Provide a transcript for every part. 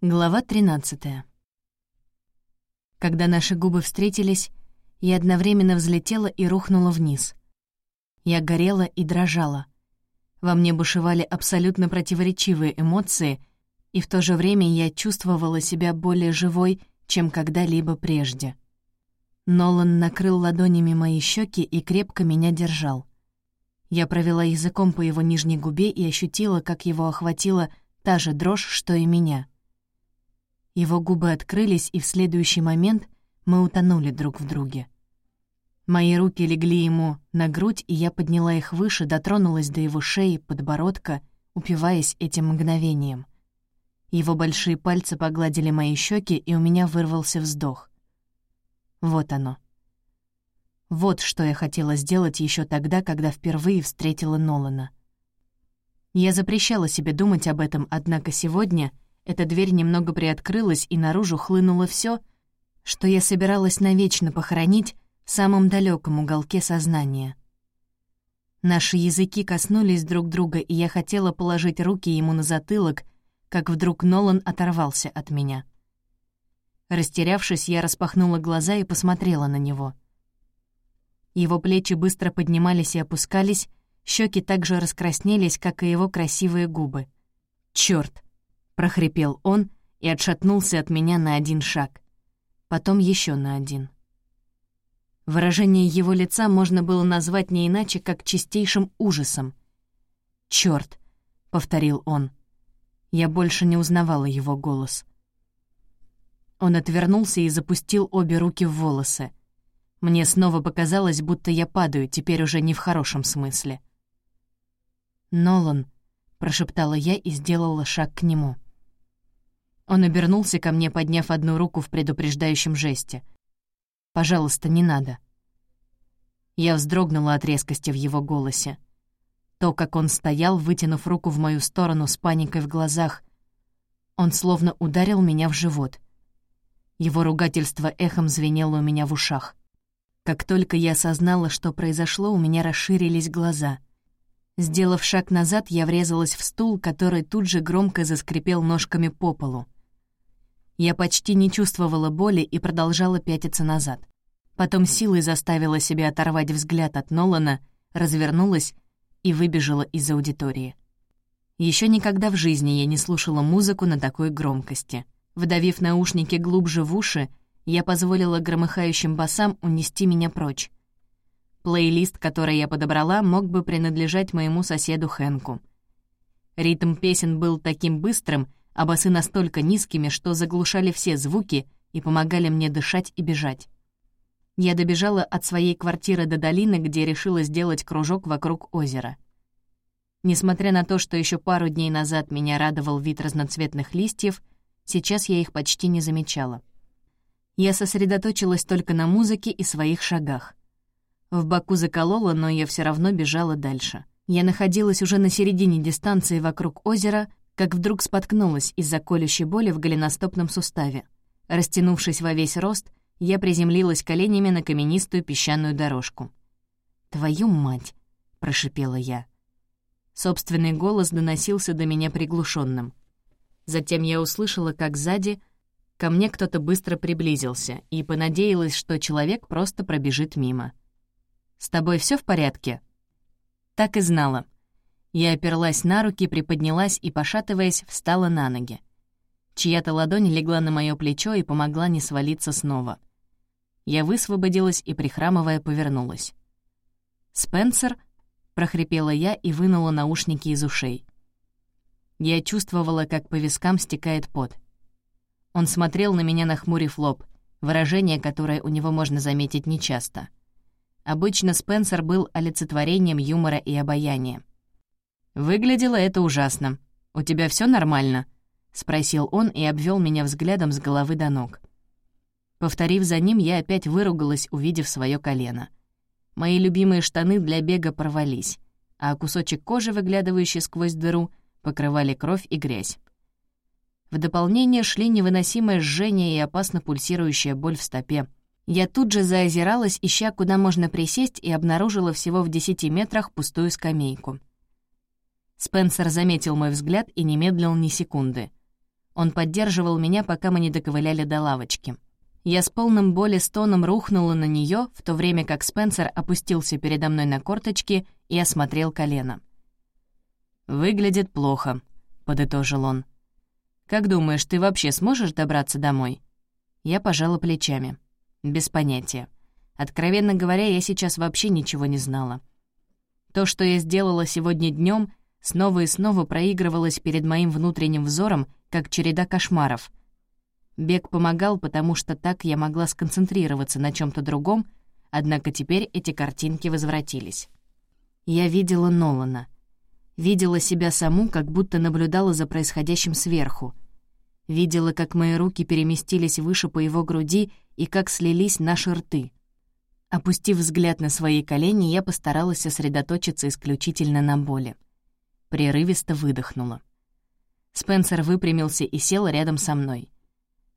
Глава 13 Когда наши губы встретились, я одновременно взлетела и рухнула вниз. Я горела и дрожала. Во мне бушевали абсолютно противоречивые эмоции, и в то же время я чувствовала себя более живой, чем когда-либо прежде. Нолан накрыл ладонями мои щеки и крепко меня держал. Я провела языком по его нижней губе и ощутила, как его охватила та же дрожь, что и меня. Его губы открылись, и в следующий момент мы утонули друг в друге. Мои руки легли ему на грудь, и я подняла их выше, дотронулась до его шеи, подбородка, упиваясь этим мгновением. Его большие пальцы погладили мои щеки, и у меня вырвался вздох. Вот оно. Вот что я хотела сделать еще тогда, когда впервые встретила Нолана. Я запрещала себе думать об этом, однако сегодня эта дверь немного приоткрылась, и наружу хлынуло все, что я собиралась навечно похоронить в самом далеком уголке сознания. Наши языки коснулись друг друга, и я хотела положить руки ему на затылок, как вдруг Нолан оторвался от меня. Растерявшись, я распахнула глаза и посмотрела на него. Его плечи быстро поднимались и опускались, щеки также раскраснелись, как и его красивые губы. «Чёрт!» — прохрипел он и отшатнулся от меня на один шаг. Потом еще на один. Выражение его лица можно было назвать не иначе, как чистейшим ужасом. «Чёрт!» — повторил он. Я больше не узнавала его голос. Он отвернулся и запустил обе руки в волосы. Мне снова показалось, будто я падаю, теперь уже не в хорошем смысле. «Нолан», — прошептала я и сделала шаг к нему. Он обернулся ко мне, подняв одну руку в предупреждающем жесте — Пожалуйста, не надо». Я вздрогнула от резкости в его голосе. То, как он стоял, вытянув руку в мою сторону с паникой в глазах, он словно ударил меня в живот. Его ругательство эхом звенело у меня в ушах. Как только я осознала, что произошло, у меня расширились глаза. Сделав шаг назад, я врезалась в стул, который тут же громко заскрипел ножками по полу. Я почти не чувствовала боли и продолжала пятиться назад. Потом силой заставила себя оторвать взгляд от Нолана, развернулась и выбежала из аудитории. Еще никогда в жизни я не слушала музыку на такой громкости. Вдавив наушники глубже в уши, я позволила громыхающим басам унести меня прочь. Плейлист, который я подобрала, мог бы принадлежать моему соседу Хэнку. Ритм песен был таким быстрым, а басы настолько низкими, что заглушали все звуки и помогали мне дышать и бежать. Я добежала от своей квартиры до долины, где решила сделать кружок вокруг озера. Несмотря на то, что еще пару дней назад меня радовал вид разноцветных листьев, сейчас я их почти не замечала. Я сосредоточилась только на музыке и своих шагах. В боку заколола, но я все равно бежала дальше. Я находилась уже на середине дистанции вокруг озера, как вдруг споткнулась из-за колющей боли в голеностопном суставе. Растянувшись во весь рост, я приземлилась коленями на каменистую песчаную дорожку. «Твою мать!» — прошипела я. Собственный голос доносился до меня приглушенным. Затем я услышала, как сзади ко мне кто-то быстро приблизился и понадеялась, что человек просто пробежит мимо. «С тобой все в порядке?» Так и знала — я оперлась на руки, приподнялась и, пошатываясь, встала на ноги. Чья-то ладонь легла на моё плечо и помогла не свалиться снова. Я высвободилась и, прихрамывая, повернулась. «Спенсер?» — прохрипела я и вынула наушники из ушей. Я чувствовала, как по вискам стекает пот. Он смотрел на меня, нахмурив лоб, выражение, которое у него можно заметить нечасто. Обычно Спенсер был олицетворением юмора и обаяния. «Выглядело это ужасно. У тебя все нормально?» — спросил он и обвел меня взглядом с головы до ног. Повторив за ним, я опять выругалась, увидев свое колено. Мои любимые штаны для бега порвались, а кусочек кожи, выглядывающий сквозь дыру, покрывали кровь и грязь. В дополнение шли невыносимое жжение и опасно пульсирующая боль в стопе. Я тут же заозиралась, ища, куда можно присесть, и обнаружила всего в десяти метрах пустую скамейку. Спенсер заметил мой взгляд и не медлил ни секунды. Он поддерживал меня, пока мы не доковыляли до лавочки. Я с полным боли стоном рухнула на нее, в то время как Спенсер опустился передо мной на корточки и осмотрел колено. «Выглядит плохо», — подытожил он. «Как думаешь, ты вообще сможешь добраться домой?» Я пожала плечами. Без понятия. Откровенно говоря, я сейчас вообще ничего не знала. То, что я сделала сегодня днем, снова и снова проигрывалось перед моим внутренним взором, как череда кошмаров. Бег помогал, потому что так я могла сконцентрироваться на чем то другом, однако теперь эти картинки возвратились. Я видела Нолана. Видела себя саму, как будто наблюдала за происходящим сверху — Видела, как мои руки переместились выше по его груди и как слились наши рты. Опустив взгляд на свои колени, я постаралась сосредоточиться исключительно на боли. Прерывисто выдохнула. Спенсер выпрямился и сел рядом со мной.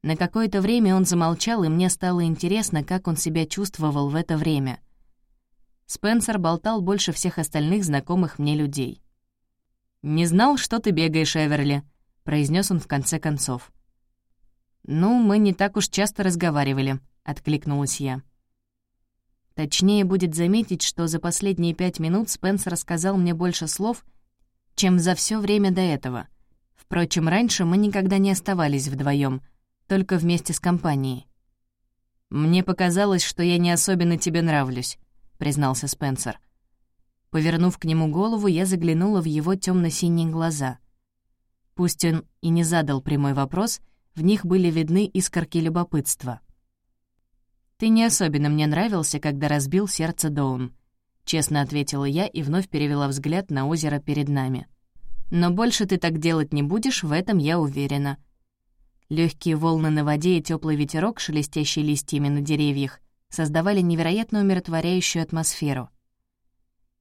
На какое-то время он замолчал, и мне стало интересно, как он себя чувствовал в это время. Спенсер болтал больше всех остальных знакомых мне людей. «Не знал, что ты бегаешь, Эверли», — произнес он в конце концов. «Ну, мы не так уж часто разговаривали», — откликнулась я. Точнее будет заметить, что за последние пять минут Спенсер рассказал мне больше слов, чем за все время до этого. Впрочем, раньше мы никогда не оставались вдвоем, только вместе с компанией. «Мне показалось, что я не особенно тебе нравлюсь», — признался Спенсер. Повернув к нему голову, я заглянула в его темно синие глаза — Пусть он и не задал прямой вопрос, в них были видны искорки любопытства. «Ты не особенно мне нравился, когда разбил сердце Доун», — честно ответила я и вновь перевела взгляд на озеро перед нами. «Но больше ты так делать не будешь, в этом я уверена». Легкие волны на воде и теплый ветерок, шелестящий листьями на деревьях, создавали невероятно умиротворяющую атмосферу.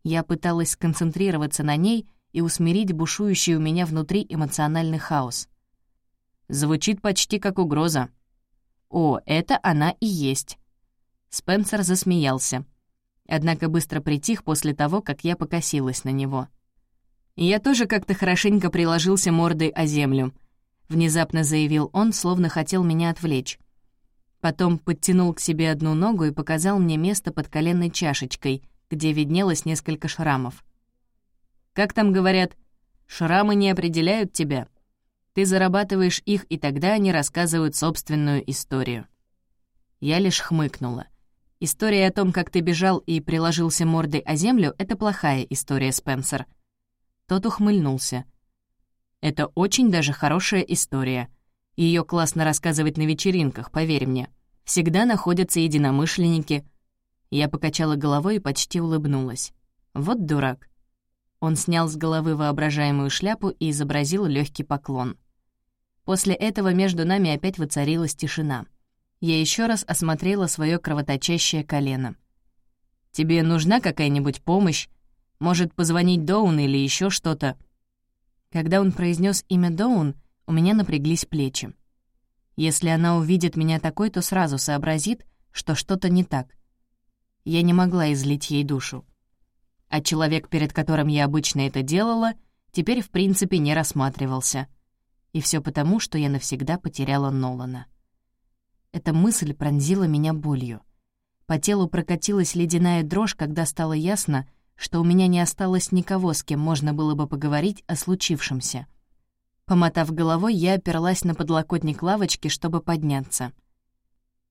Я пыталась сконцентрироваться на ней — и усмирить бушующий у меня внутри эмоциональный хаос. Звучит почти как угроза. «О, это она и есть». Спенсер засмеялся, однако быстро притих после того, как я покосилась на него. «Я тоже как-то хорошенько приложился мордой о землю», — внезапно заявил он, словно хотел меня отвлечь. Потом подтянул к себе одну ногу и показал мне место под коленной чашечкой, где виднелось несколько шрамов. Как там говорят, шрамы не определяют тебя. Ты зарабатываешь их, и тогда они рассказывают собственную историю. Я лишь хмыкнула. История о том, как ты бежал и приложился мордой о землю, — это плохая история, Спенсер. Тот ухмыльнулся. Это очень даже хорошая история. Ее классно рассказывать на вечеринках, поверь мне. Всегда находятся единомышленники. Я покачала головой и почти улыбнулась. Вот дурак. Он снял с головы воображаемую шляпу и изобразил легкий поклон. После этого между нами опять воцарилась тишина. Я еще раз осмотрела свое кровоточащее колено. «Тебе нужна какая-нибудь помощь? Может, позвонить Доун или еще что-то?» Когда он произнес имя Доун, у меня напряглись плечи. Если она увидит меня такой, то сразу сообразит, что что-то не так. Я не могла излить ей душу а человек, перед которым я обычно это делала, теперь в принципе не рассматривался. И все потому, что я навсегда потеряла Нолана. Эта мысль пронзила меня болью. По телу прокатилась ледяная дрожь, когда стало ясно, что у меня не осталось никого, с кем можно было бы поговорить о случившемся. Помотав головой, я оперлась на подлокотник лавочки, чтобы подняться.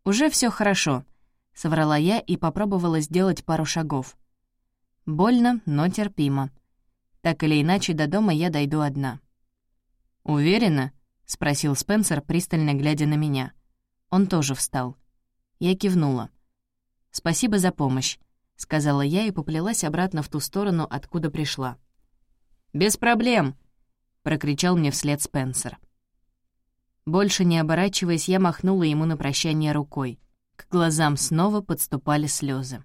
«Уже все хорошо», — соврала я и попробовала сделать пару шагов. Больно, но терпимо. Так или иначе, до дома я дойду одна. «Уверена?» — спросил Спенсер, пристально глядя на меня. Он тоже встал. Я кивнула. «Спасибо за помощь», — сказала я и поплелась обратно в ту сторону, откуда пришла. «Без проблем!» — прокричал мне вслед Спенсер. Больше не оборачиваясь, я махнула ему на прощание рукой. К глазам снова подступали слезы.